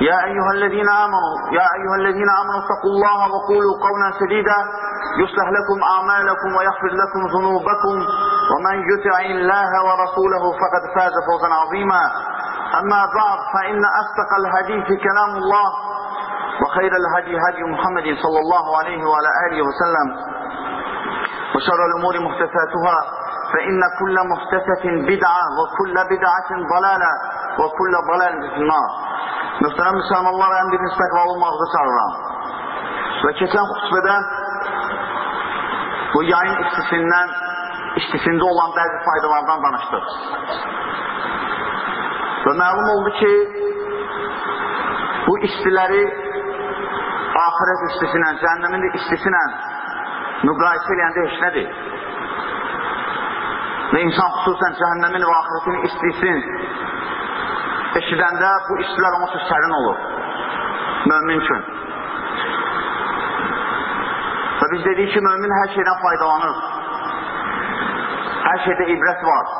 يا أيها الذين آمنوا يا أيها الذين آمنوا اتقوا الله وقولوا قولا سديدا. يصلح لكم أعمالكم ويغفر لكم ذنوبكم. ومن يطع الله ورسوله فقد فاز فوزا عظيما. أما بعد فإن أصدق الحديث كلام الله وخير الهدي هدي محمد صلى الله عليه وعلى آله وسلم. وشر الأمور محدثاتها فإن كل محدثة بدعة وكل بدعة ضلالة وكل ضلالة في النار. Mühtərəm müsəlmanlara ən biriniz təqvalı olmaqda çağıram. Və keçən xüsbədə bu yayın istisindən, istisində olan bəzi faydalardan danışdıq. Və məlum oldu ki, bu istiləri ahirət istisinə, cəhənnəmin də istisinə müqayisə eləyəndə heç nədir. Və insan xüsusən cəhənnəmin və ahirətin istisin eşidəndə bu istilər üçün sərin olur. Mömin üçün. Və biz dedik ki, mömin hər şeydən faydalanır. Hər şeydə ibrət var.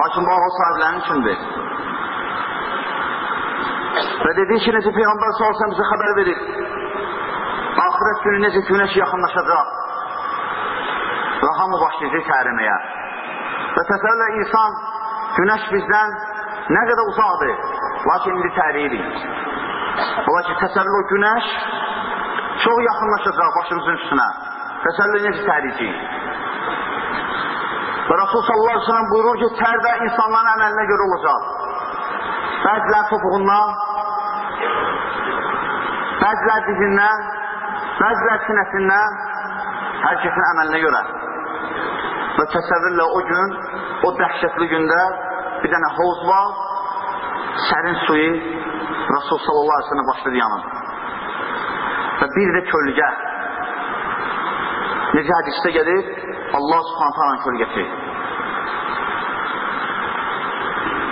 Lakin bu ağıl sahiblərinin üçündür. Və dedik ki, necə Peyğəmbər salsan bizə xəbər verir. Ahirət günü necə günəş yaxınlaşacaq. Və hamı başlayacaq təriməyə. Və təsəllə insan, günəş bizdən nə qədər uzaqdır, lakin indi təriyirik. Ola ki, təsəlli o günəş çox yaxınlaşacaq başımızın üstünə. Təsəlli necə təriyəcək? Və Rasul sallallahu aleyhi ve sellem buyurur ki, tər də insanların əməlinə görə olacaq. Bəzilər topuğundan, bəzilər dizindən, bəzilər sinəsindən, hər kəsin əməlinə görə. Və təsəvvürlə o gün, o dəhşətli gündə bir dənə hovuz var, sərin suyu Rasul sallallahu aleyhi ve sellem başladı yanır. Və bir də kölgə. Necə hədisdə gedir? Allah subhanətə alan kölgəsi.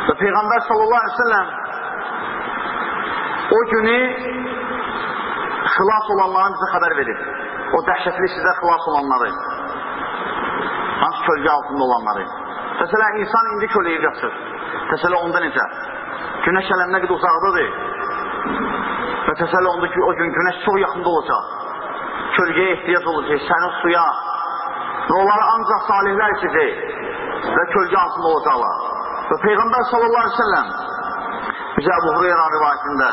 Və Peyğəmbər sallallahu aleyhi ve sellem o günü xilas olanların bizə xəbər verir. O dəhşətli sizə xilas olanları. Hansı kölgə altında olanları. Məsələn, insan indi kölgəyə qaçır. Təsələ onda necə? Günəş ələm nə qədər uzaqdadır. Və təsələ onda ki, o gün günəş çox yaxında olacaq. Kölgəyə ehtiyac olacaq, sənin suya. Və onları ancaq salihlər içəcək və kölgə altında olacaqlar. Və Peyğəmbər sallallahu aleyhi ve sellem bizə Əbu Hureyra rivayətində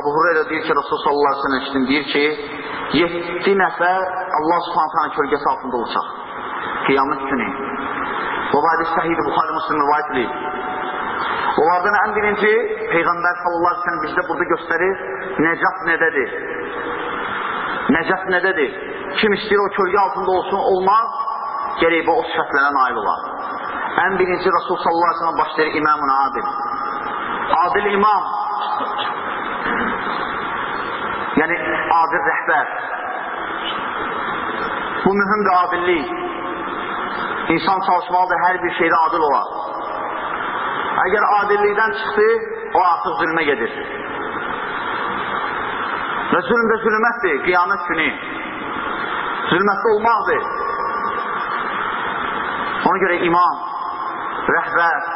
Əbu Hureyra deyir ki, Rasul sallallahu aleyhi ve sellem işin deyir ki, 7 nəfər Allah subhanətənin kölgəsi altında olacaq. Qiyamət günü. Bu hadis səhid Buxarı Müslim rivayət edir. Onlardan ən birinci Peyğəmbər sallallahu sellem bizdə burada göstərir, nəcət nədədir? Nəcət nədədir? Kim istəyir o kölgə altında olsun, olmaz, gerək bu o sifətlərə nail olar. Ən birinci Rasul sallallahu aleyhi ve sellem başlayır imamun adil. Adil imam. Yəni, adil rəhbər. Bu mühümdür adillik. İnsan çalışmalıdır, hər bir şeydə adil olar. Əgər adillikdən çıxdı, o artıq zülmə gedir. Və zülm də zülmətdir, qiyamət günü. Zülmətdə olmaqdır. Ona görə imam, rəhbər,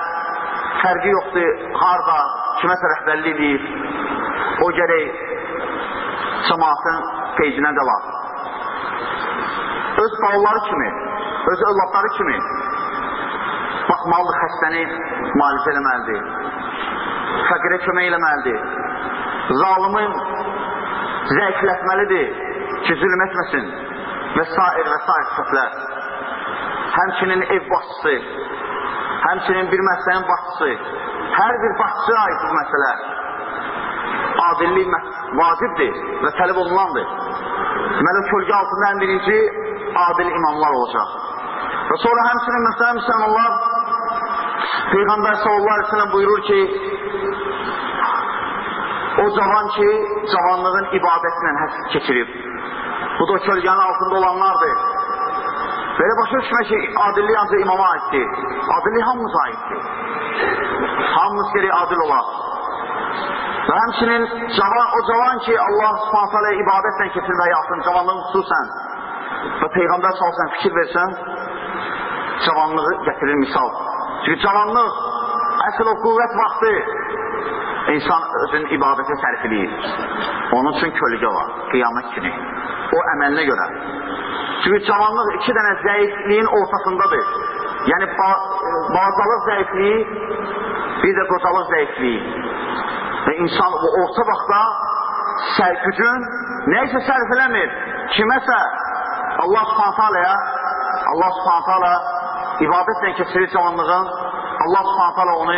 fərqi yoxdur, harada, kiməsə rəhbərlik deyir, o gərək cəmaatın qeydinə qalar. Öz balaları kimi, öz övladları kimi baxmalıdır, xəstəni müalicə eləməlidir, fəqirə kömək eləməlidir, zalimin zəiflətməlidir ki, zülm etməsin və s. və s. sifətlər. Həmçinin ev başçısı, həmçinin bir məsələnin başçısı, hər bir başçıya aid bu məsələ. adillik vacibdir və tələb olunandır. Deməli, kölgə altında ən birinci adil imamlar olacaq. Və sonra həmsinin məsələn müsəlmanlar Peyğəmbər sallallahu aleyhi buyurur ki o cavan ki cavanlığın ibadətlə həsr keçirib. Bu da kölgənin altında olanlardır. Belə başa düşmək ki, adillik ancaq imama aiddir. Adillik hamımız aiddir. Hamımız geri adil olaq. Və həmçinin cavan, o cavan ki, Allah subhanət hələ ibadətlə keçirmək həyatın, cavanlığın xüsusən və Peyğəmbər salsan fikir versən, cavanlığı gətirir misal. Çünki cavanlıq, əsl o qüvvət vaxtı insan özün ibadətə sərf edir. Onun üçün kölgə var, qiyamət kimi. O əməlinə görə. Çünki cavanlıq iki dənə zəifliyin ortasındadır. Yəni, ba bazalıq zəifliyi, bir də qocalıq zəifliyi. Və insan bu orta vaxtda sərgücün nəysə sərf eləmir. Kiməsə Allah subhanətələyə Allah subhanətələ ibadətlə keçirir cavanlığın Allah subhanətələ onu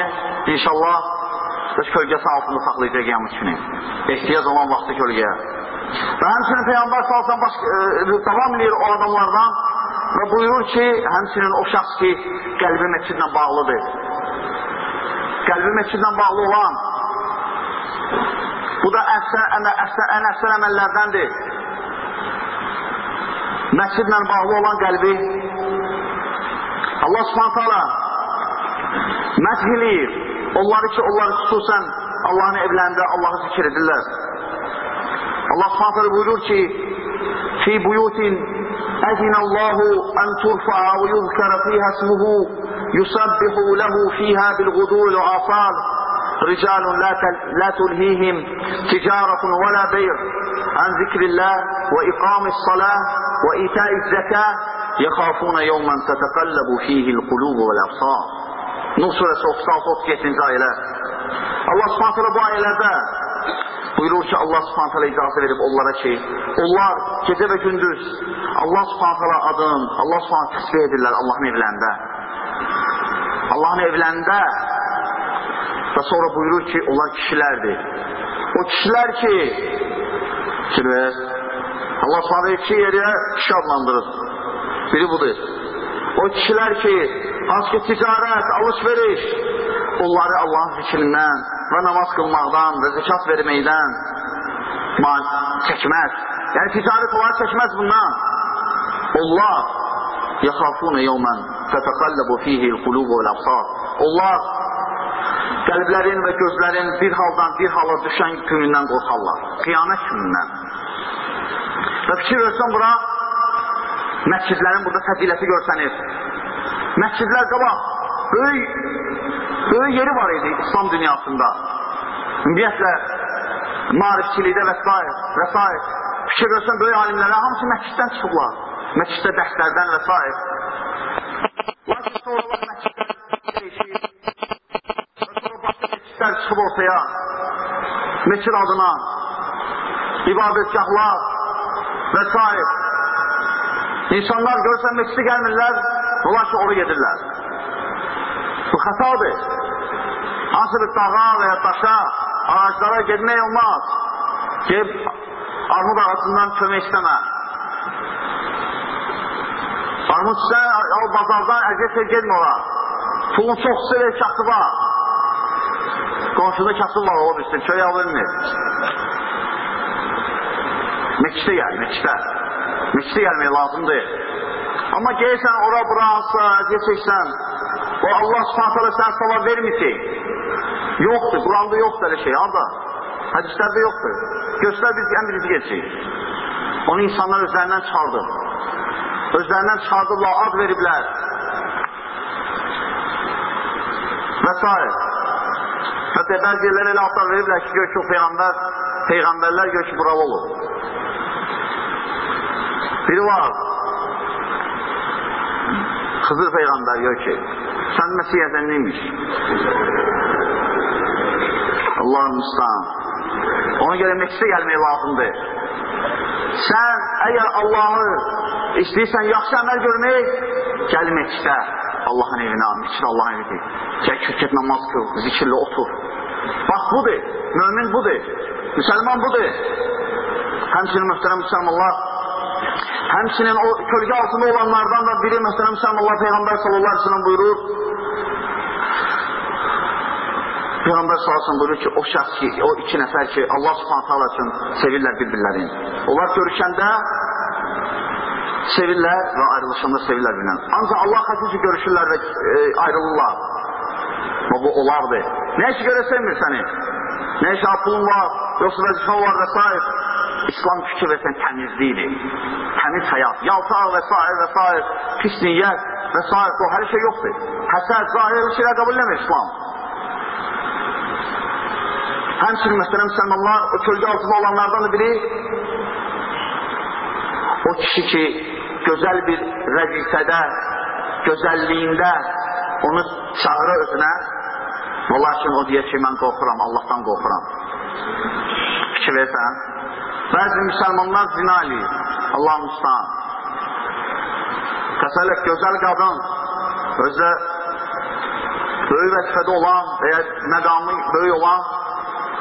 inşallah öz kölgəsi altında saxlayacaq qiyamət günü. Ehtiyac olan vaxtı kölgəyə. Və həmçinin Peyyambar salsan baş, e, davam edir o adamlardan və buyurur ki, həmçinin o şəxs ki, qəlbi məscidlə bağlıdır. Qəlbi məscidlə bağlı olan bu da əhsən, ən, əhsən, ən əhsən əməllərdəndir. Məscidlə bağlı olan qəlbi alloh subhana taolo mashili onlar uchun ular xususan allohni evlanda alloh zikr edilar alloh taala buyurur ki: fi buyutin أذن الله yuzkara ترفع ويذكر yusabbihu اسمه يسبح له فيها بالغدو والعصال رجال لا, لا تلهيهم تجارة ولا بيع عن ذكر الله وإقام الصلاة وإيتاء الزكاة يخافون يوما تتقلب فيه القلوب والأبصار Nuh surəsi 36-37-ci ayələr. Allah subhanətələ bu ayələrdə buyurur ki, Allah subhanətələ icazə verib onlara ki, onlar gecə və gündüz Allah subhanətələ adın, Allah subhanətələ təsbih edirlər Allahın evlərində. Allahın evlərində və sonra buyurur ki, onlar kişilərdir. O kişilər ki, fikir Allah subhanətələ iki yeriyə kişi adlandırır. Biri budur. O kişilər ki, hansı ki ticarət, alış-veriş, onları Allahın zikrindən və namaz qılmaqdan və zəkat verməkdən çəkməz. Yəni, ticarət onları çəkməz bundan. Allah yaxafuna yevmən tətəqalləbu fihil qulubu və əbsar. Allah qəlblərin və gözlərin bir haldan bir hala düşən günündən qorxarlar. Qiyamət günündən. Və fikir versən bura, məscidlərin burada fəziləti görsənir. Məscidlər qabaq böyük, böyük yeri var idi İslam dünyasında. Ümumiyyətlə, marifçilikdə və s. və s. Fikir görsən, böyük alimlərə hamısı məsciddən çıxıblar. Məsciddə dərslərdən və s. Lakin sonralar məscidlər dəyişir. Və sonra başqa məscidlər çıxıb ortaya. Məscid adına ibadətgahlar və s. İnsanlar görsən məscidi gəlmirlər, onlar ki, oru gedirlər. Bu xətadır. Hansı bir dağa və ya daşa, ağaclara gedmək olmaz. Geb, armud ağacından kömək istəmə. Armud istə, o bazardan əziyyət ver, gedmə ora. Pulun çox istəyir, kasıb var. Qonşuda kasıb var, o bilsin, köyə alınmır. Məkişdə gəl, məkişdə. Müşri gəlmək lazımdır. Amma gəlirsən, ora bura hansısa, geçəksən, o Allah subhanətələ sən savab vermir ki. Yoxdur, Quranda yoxdur elə şey, harada? Hədislərdə yoxdur. Göstər biz ən birisi geçik. Onu insanlar özlərindən çıxardı. Özlərindən çıxardıblar, ad veriblər. Və s. Hətta bəzi yerlərə elə adlar veriblər ki, gör ki, o Peyğəmbər, Peyğəmbərlər gör ki, buralı olur. Biri var. Hızır Peygamber diyor ki sen Mesih'den neymiş? Allah'ın müstahın. Ona göre Mesih'e gelmeye lazımdır. Sen eğer Allah'ı istəyirsən yaxşı əməl görmək, gəl məkdə, Allahın evinə, məkdə Allahın evidir. Gəl kürkət namaz kıl, zikirlə otur. Bax budur, mümin budur. Müsəlman budur. Həmçinin mühtərəm müsəlmanlar, həmçinin o kölgə altında olanlardan da biri mühtərəm müsəlmanlar Peyğəmbər sallallahu aleyhi ve sellem buyurur, Peyğəmbər sallallahu buyurur ki, o şəxs ki, o iki nəfər ki, Allah subhanətə Allah üçün sevirlər bir-birlərini. Onlar görüşəndə sevirlər və ayrılışanda sevirlər bir-birlərini. Ancaq Allah xətici görüşürlər və e, ayrılırlar. Və bu olardı. Nə işi görə sevmir səni? Nə işi pulun var, yoxsa vəzifə var və s. İslam fikir versən təmizliyidir. Təmiz həyat, yaltaq və s. və s. pis niyyət və s. O hər şey yoxdur. Həsəd, zahir şeylər qəbul eləmir İslam. Həmçinin mühtərəm müsəlmanlar, o kölgə altında olanlardan da biri o kişi ki, gözəl bir vəzifədə, gözəlliyində onu çağırır özünə və lakin o deyir ki, mən qorxuram, Allahdan qorxuram. Fikir versən, bəzi müsəlmanlar zina eləyir, Allah müstəhan. Təsəllək, gözəl qadın, özdə böyük vəzifədə olan və ya məqamı böyük olan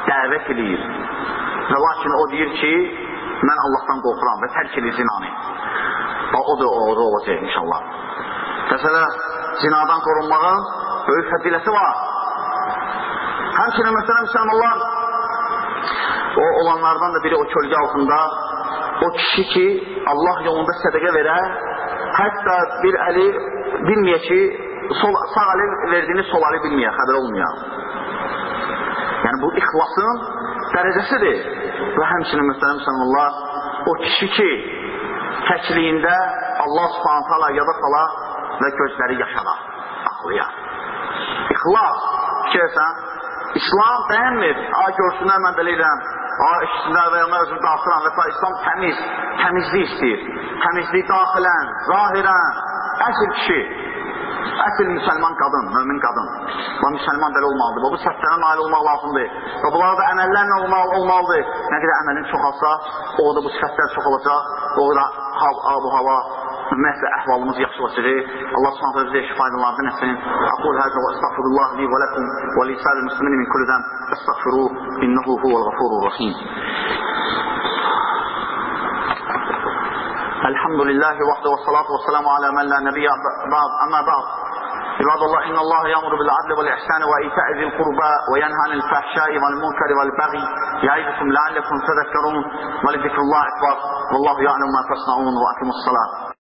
dəvət edir. Və lakin o deyir ki, mən Allahdan qorxuram və tərk edir zinanı. Və o da doğru olacaq inşallah. Məsələ, zinadan qorunmağın böyük fədiləti var. Həmçinin məsələn müsəlmanlar o olanlardan da biri o kölgə altında o kişi ki Allah yolunda sədəqə verə hətta bir əli bilməyə ki sol, sağ əli verdiyini sol əli bilməyə, xəbər olmayan. Yəni bu ixlasın dərəcəsidir. Və həmçinin müstəhəm müsəlmanlar o kişi ki təkliyində Allah subhanət hala yada sala və gözləri yaşada, ağlıya. İxlas, fikirsən, İslam bəyənmir, a görsünlər mən belə edirəm, a işçilər və mən özümü daxıram və İslam təmiz, təmizlik istəyir. Təmizlik daxilən, zahirən, əsl kişi. Əsl müsəlman qadın, mömin qadın. Və müsəlman belə olmalıdır. Və bu səhvlərə nail olmaq lazımdır. Və bunlar da əməllərlə olmalı, olmalıdır. Nə qədər əməlin çox alsa, o da bu sifətlər çox olacaq. O da abu hava, ümumiyyətlə əhvalımız yaxşılaşacaq. Allah subhanətə bizə şifaydalardan etsin. Aqul həzə və estağfurullah li və ləkum və lisəl müslimin min kulüdən estağfiru innehu huvəl ğafurur rahim. الحمد لله وحده والصلاة والسلام على من لا نبي بعد أما بعد عباد الله إن الله يأمر بالعدل والإحسان وإيتاء ذي القربى وينهى عن الفحشاء والمنكر والبغي يعظكم لعلكم تذكرون ولذكر الله أكبر والله يعلم ما تصنعون وأقيموا الصلاة